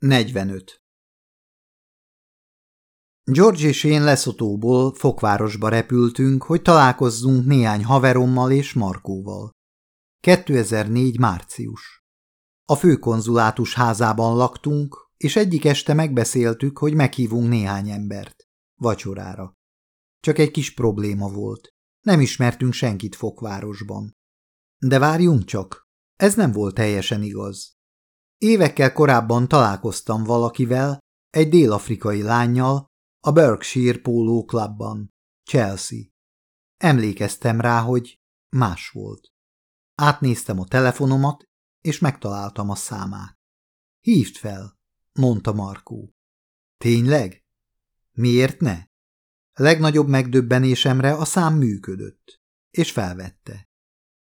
45. George és én Leszotóból Fokvárosba repültünk, hogy találkozzunk néhány haverommal és Markóval. 2004. március. A főkonzulátus házában laktunk, és egyik este megbeszéltük, hogy meghívunk néhány embert. Vacsorára. Csak egy kis probléma volt. Nem ismertünk senkit Fokvárosban. De várjunk csak, ez nem volt teljesen igaz. Évekkel korábban találkoztam valakivel, egy dél-afrikai lányjal, a Berkshire Polo Clubban, Chelsea. Emlékeztem rá, hogy más volt. Átnéztem a telefonomat, és megtaláltam a számát. Hívd fel, mondta Markó. Tényleg? Miért ne? Legnagyobb megdöbbenésemre a szám működött, és felvette.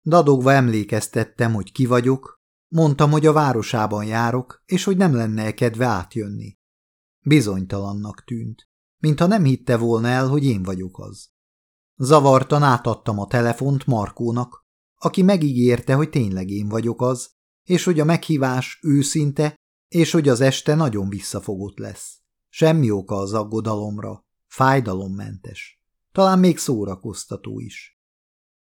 Dadogva emlékeztettem, hogy ki vagyok, Mondtam, hogy a városában járok, és hogy nem lenne -e kedve átjönni. Bizonytalannak tűnt, mintha nem hitte volna el, hogy én vagyok az. Zavartan átadtam a telefont Markónak, aki megígérte, hogy tényleg én vagyok az, és hogy a meghívás őszinte, és hogy az este nagyon visszafogott lesz. Semmi oka az aggodalomra, fájdalommentes. Talán még szórakoztató is.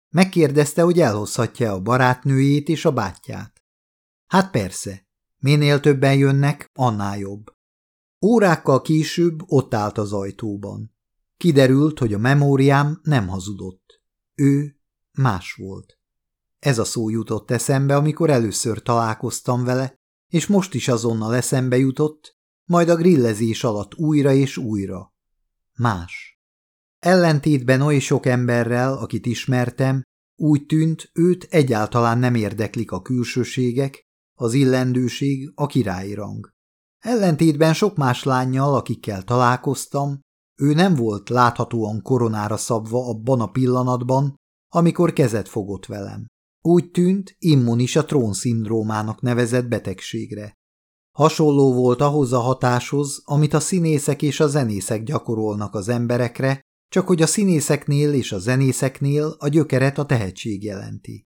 Megkérdezte, hogy elhozhatja a barátnőjét és a bátyját. Hát persze, minél többen jönnek, annál jobb. Órákkal később ott állt az ajtóban. Kiderült, hogy a memóriám nem hazudott. Ő más volt. Ez a szó jutott eszembe, amikor először találkoztam vele, és most is azonnal eszembe jutott, majd a grillezés alatt újra és újra. Más. Ellentétben oly sok emberrel, akit ismertem, úgy tűnt, őt egyáltalán nem érdeklik a külsőségek, az illendőség, a királyi rang. Ellentétben sok más lányjal, akikkel találkoztam, ő nem volt láthatóan koronára szabva abban a pillanatban, amikor kezet fogott velem. Úgy tűnt, immunis a trónszindrómának nevezett betegségre. Hasonló volt ahhoz a hatáshoz, amit a színészek és a zenészek gyakorolnak az emberekre, csak hogy a színészeknél és a zenészeknél a gyökeret a tehetség jelenti.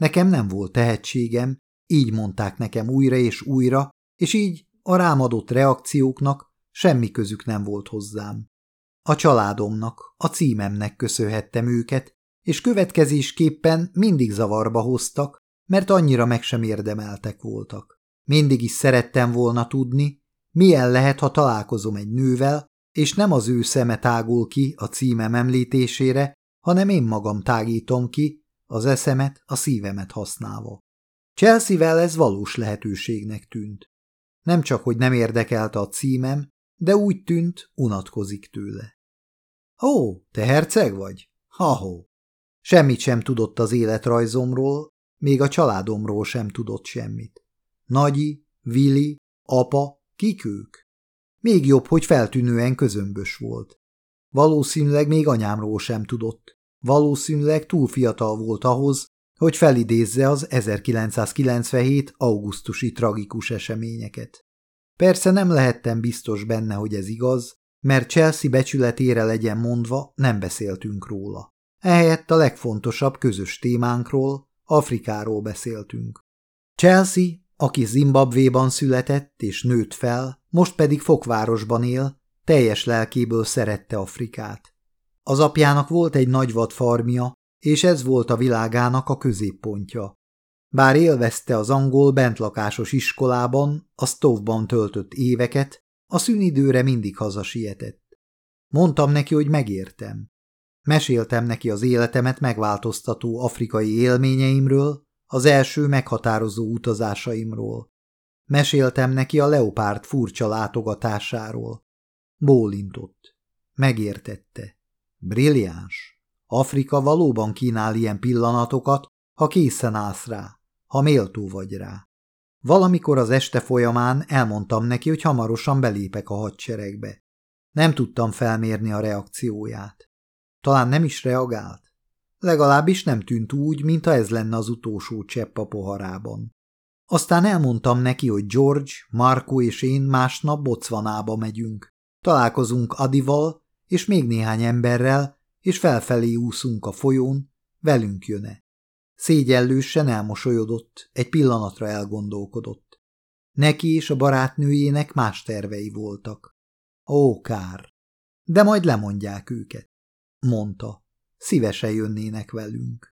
Nekem nem volt tehetségem, így mondták nekem újra és újra, és így a rámadott reakcióknak semmi közük nem volt hozzám. A családomnak, a címemnek köszönhettem őket, és következésképpen mindig zavarba hoztak, mert annyira meg sem érdemeltek voltak. Mindig is szerettem volna tudni, milyen lehet, ha találkozom egy nővel, és nem az ő szeme tágul ki a címem említésére, hanem én magam tágítom ki, az eszemet, a szívemet használva. Chelsea-vel ez valós lehetőségnek tűnt. Nem csak, hogy nem érdekelte a címem, de úgy tűnt, unatkozik tőle. Ó, te herceg vagy? Ha-ho! Semmit sem tudott az életrajzomról, még a családomról sem tudott semmit. Nagyi, Vili, apa, kik ők? Még jobb, hogy feltűnően közömbös volt. Valószínűleg még anyámról sem tudott. Valószínűleg túl fiatal volt ahhoz, hogy felidézze az 1997. augusztusi tragikus eseményeket. Persze nem lehettem biztos benne, hogy ez igaz, mert Chelsea becsületére legyen mondva, nem beszéltünk róla. Ehelyett a legfontosabb közös témánkról, Afrikáról beszéltünk. Chelsea, aki Zimbabvéban született és nőtt fel, most pedig Fokvárosban él, teljes lelkéből szerette Afrikát. Az apjának volt egy nagy vadfarmja, és ez volt a világának a középpontja. Bár élvezte az angol bentlakásos iskolában, a stovban töltött éveket, a szünidőre mindig hazasietett. Mondtam neki, hogy megértem. Meséltem neki az életemet megváltoztató afrikai élményeimről, az első meghatározó utazásaimról. Meséltem neki a leopárd furcsa látogatásáról. Bólintott. Megértette. Brilliáns. Afrika valóban kínál ilyen pillanatokat, ha készen állsz rá, ha méltó vagy rá. Valamikor az este folyamán elmondtam neki, hogy hamarosan belépek a hadseregbe. Nem tudtam felmérni a reakcióját. Talán nem is reagált. Legalábbis nem tűnt úgy, mintha ez lenne az utolsó csepp a poharában. Aztán elmondtam neki, hogy George, Marco és én másnap Bocvanába megyünk. Találkozunk Adival és még néhány emberrel, és felfelé úszunk a folyón, velünk jön-e. Szégyellősen elmosolyodott, egy pillanatra elgondolkodott. Neki és a barátnőjének más tervei voltak. Ó, kár. De majd lemondják őket, mondta. Szívesen jönnének velünk.